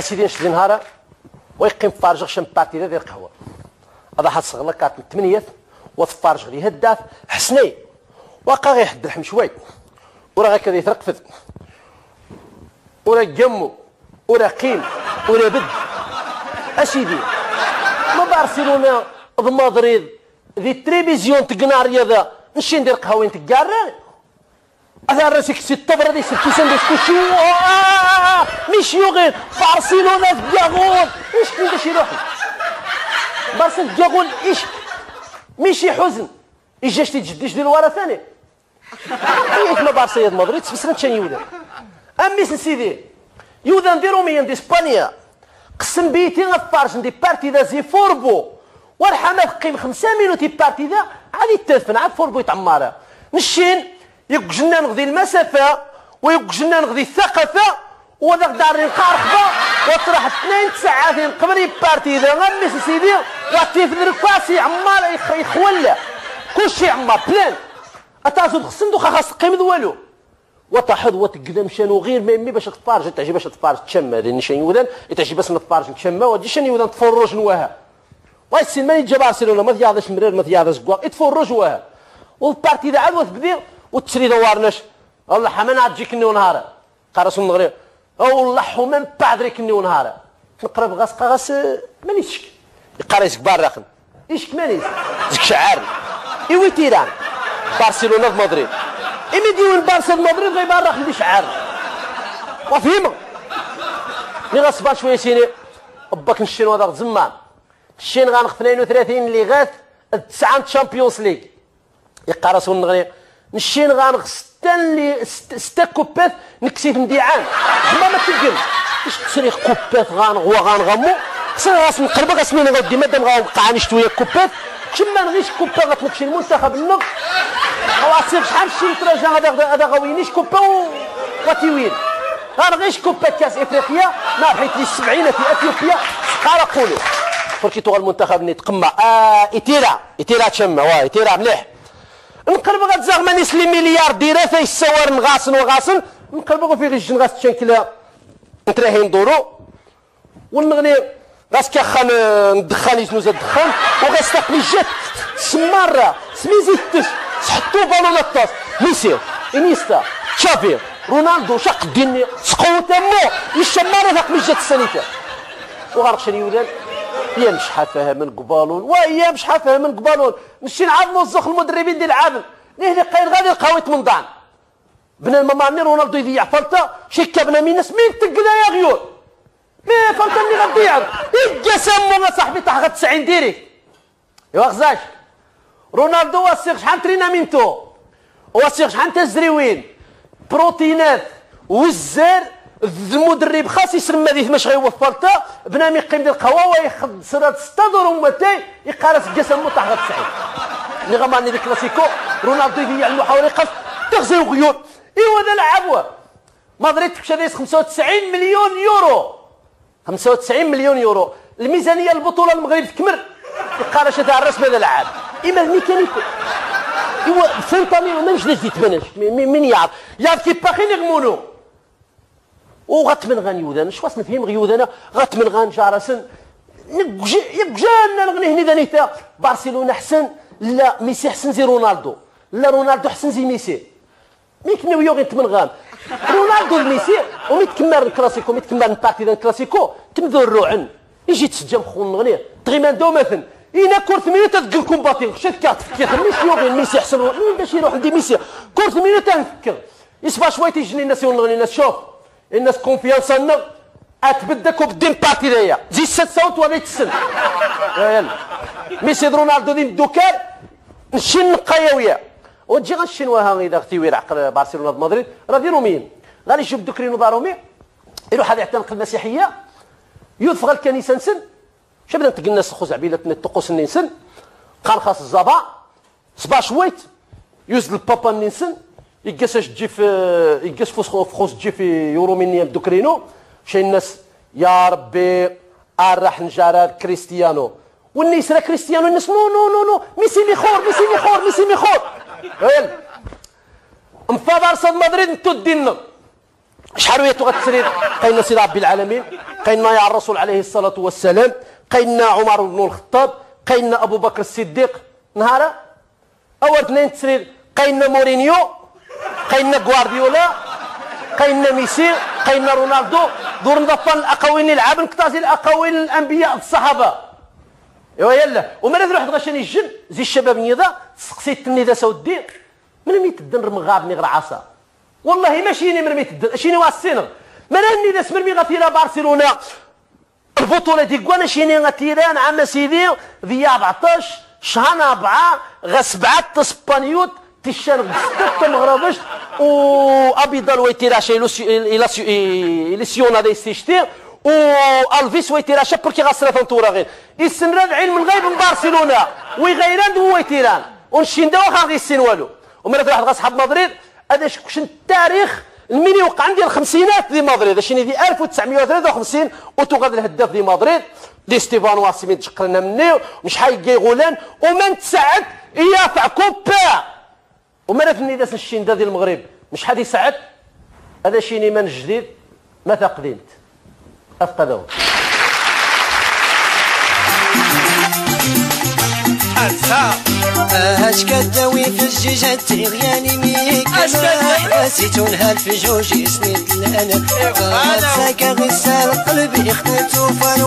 أسيدي نشدي نهار ويقيم فارج شم بارتي ديال القهوة. هذا حد صغر لك ثمانية وتفارج غير هداف حسني. وقا غير يحد اللحم شوي. وراه غير كذا يترقفد وراه جمو وراه قيم وراه بد. أسيدي ما برشلونه بمدريد ذي التلفزيون تقنا رياضه نشي ندير قهوين تقارن هذا راسك سي الطبرة دي سبتي سندس كلشي مش يغير. برشلونه في دياغول إيش كنت شي روحي برشلونه دياغول إيش؟ ماشي حزن إجاش تجديش ديال ورا ثاني. هي ما بارسا يد مدريد؟ تفسرت شان يودا. امي سيدي. يودا نديرو ميان دي إسبانيا. قسم بيتي غفارش ندي بارتي ذا زي فوربو. والحما قيم خمسة مينوتي بارتي ذا عادي تدفن. عاد فوربو يتعمرها نشين يقجلنا نغذي المسافة ويقجلنا نغذي الثقافة وذاك دار القارقبة وطرح اثنين ساعات قبل بارتي ذا غمس سيدي واتيف الركاس يعمر يخولى كل شيء عمر بلان. اتازو الصندوق خاص قيم والو. وطحض وتقدم شنو غير ميمي باش تفارج تعجب باش تفارج تشمى لأن شنو يودان تعجب باش نتفارج تشمى ودي شنو يودان تفرج نواها. واي السين ماني جا بارسلونه ما تياضش مرير ما تياضش كوا تفرج وها والبارتي ذا عاد وتبدي وتشري دوارناش. الله حمانا تجيك ني ونهار قارس المغرب والله حمان بعد كني ونهار نقرب غاس غاس مانيش شك يقرا كبار رقم. إيش مانيش. زك شعار. ايوي تيران. برشلونه في مدريد. إمي ديون بارسا مدريد غير رقم دي شعار. وفهمه مي غصبان شوية سيني. باك نشينو هذا زمان. الشين غنخ 32 اللي غاث تسعة تشامبيونز ليغ يقرا سون نغني نشين غنخ ستة اللي ستة كوبات نكسيت مديعان. زعما ما تلقم اش تشري كوبات غنغوا غنغمو خصنا راس نقلبك اسمي غادي مادام غنوقع شوية كوبات كما نغيش كوبا غتمكشي المنتخب النغ أو شحال شي تراجع هذا هذا غوينيش كوبا وتيوين غنغيش كوبا كاس إفريقيا ما بحيت لي السبعين في اثيوبيا قال قولوا. فركي تغال المنتخب ني تقمع آه ايتيرا ايتيرا تشمع. واه ايتيرا مليح. نقلب غتزاغ مانيس لي مليار ديرا يسوار نغاسن وغاسن. نقلب في غير غاس تشنكلا نتراهين دورو ونغني غاس كخان ندخان يسنوز الدخان وغاستقبل جات. سمارة سميزيتش. سحطو بالون الطاس ميسي إنيستا. تشافي رونالدو شق ديني سقوط مو الشمارة ثاق جات السنيتة. وغرق شني ولاد هي مش حافها من قبالون وهي مش حافها من قبالون. نمشي نعاود نوزخ المدربين ديال العالم ليه قايل غادي القهوة من ضعن بنا الممامير رونالدو يضيع فلتا شيكا بنا ميناس مين تقلا يا غيور؟ مي فلتا اللي غتضيع يجا سمو صاحبي طاح 90 ديريكت يا غزاش. رونالدو واسيغ شحال ترينامينتو؟ واسيغ شحال تزريوين؟ بروتينات والزر المدرب خاص يسمى ذي ماش غيوفرتا بنامي يقيم ديال القهوة ويخد سرات ستة دور امتي يقارس الجسم غير تسعين اللي غماني ديك كلاسيكو رونالدو يضيع له حوالي قص تغزي غيور إيوا هذا لعبوا مدريد تكشى 95 مليون يورو. 95 مليون يورو. الميزانية البطولة المغرب تكمل. يقارش تاع الرسم هذا لعب إما الميكانيكو إيوا فهمتني ما مش ديت من يعرف؟ يعرف كيف باخي نغمونو. وغتمن يودان شواس نفهم غيودانا غتمن غان جارسن يقجانا نغني هني دانيتا برشلونه حسن لا ميسي حسن زي رونالدو. لا رونالدو حسن زي ميسي. ميك نيو غير تمن غان رونالدو الميسي ومي تكمل الكلاسيكو مي تكمل البارتي الكلاسيكو. تمذو الروعن. يجي تسجم خون نغني. تغيماندو مثلا. إنا مينوت تقول كومباتي شات كات فكر. ميسي يوغي ميسي مين باش يروح عندي ميسي؟ كورت مينوت نفكر يصبح شوية تيجيني الناس يونغني الناس. شوف. الناس كونفيونس أنا اتبدك وبدين بارتي ديا زي 700 ولا تسن يلا. ميسي رونالدو دي دوكان نشين نقايا وياه. وتجي غنشينواها اذا أختي عقل برشلونه مدريد. راه ديروا مين؟ غادي يشوف دوكرينو دارومي يروح هذا يعتنق المسيحيه يدفغ الكنيسة نسن. شبدا نتق الناس خوز عبيلة الطقوس نسن. قال خاص الزبا. صبا شويت. يوز البابا نسن. يقاس تجي في يقاس فوس تجي في يورو مني دوكرينو. شي الناس يا ربي راح نجارات كريستيانو. والناس راه كريستيانو الناس نو نو نو نو. ميسي ميخور ميسي ميخور ميسي ميخور ويل. مفا بارسا مدريد انتو دينا شحال وهي تغتسرير قيلنا سيدي ربي العالمين. قيلنا يا الرسول عليه الصلاة والسلام. قيلنا عمر بن الخطاب. قيلنا أبو بكر الصديق. نهار أول اثنين تسرير قيلنا مورينيو. قيلنا غوارديولا قيلنا ميسي قيلنا رونالدو. دور نضفن الأقاويل العاب نكتازي الأقاويل الأنبياء الصحابة إيوا يلا وما نروح غشاني الجن زي الشباب نيضا سقسيت ذا سودي. من ميت الدن رمغاب نغرى عصا والله ماشي ني مرميت الدن شيني واسينغ ما راني ذا سمرمي غتيرا برشلونه البطولة دي كوانا شيني غتيران عام سيدي ذي 14 شهر 4 غا سبعه اسبانيوت تيشان غستة مغربش و ابيض ويتيراش إلى دي سيشتي و ألفيس ويتيراشا بركي غاسرة تورا غير. يسنراد علم الغيب من برشلونه ويغيران دو ويتيران ونشين دوا خا غيسين والو. ومرات واحد غاصحاب مدريد هذا شكون التاريخ الميني وقع عندي الخمسينات دي مدريد. شنو دي 1953 وتغاد الهداف دي مدريد دي ستيفانو واسيمين تشقلنا مني مش حاجة غولان ومن تسعد يافع كوبا. ومرات النداس الشين دي المغرب؟ مش حد يسعد هذا شيني من جديد. ما تقدينت افقدوا أش كداوي في الجيجة تغياني ميك حسيتون في جوجي سنيت الأنا. ساكا غسال قلبي اختلت وفان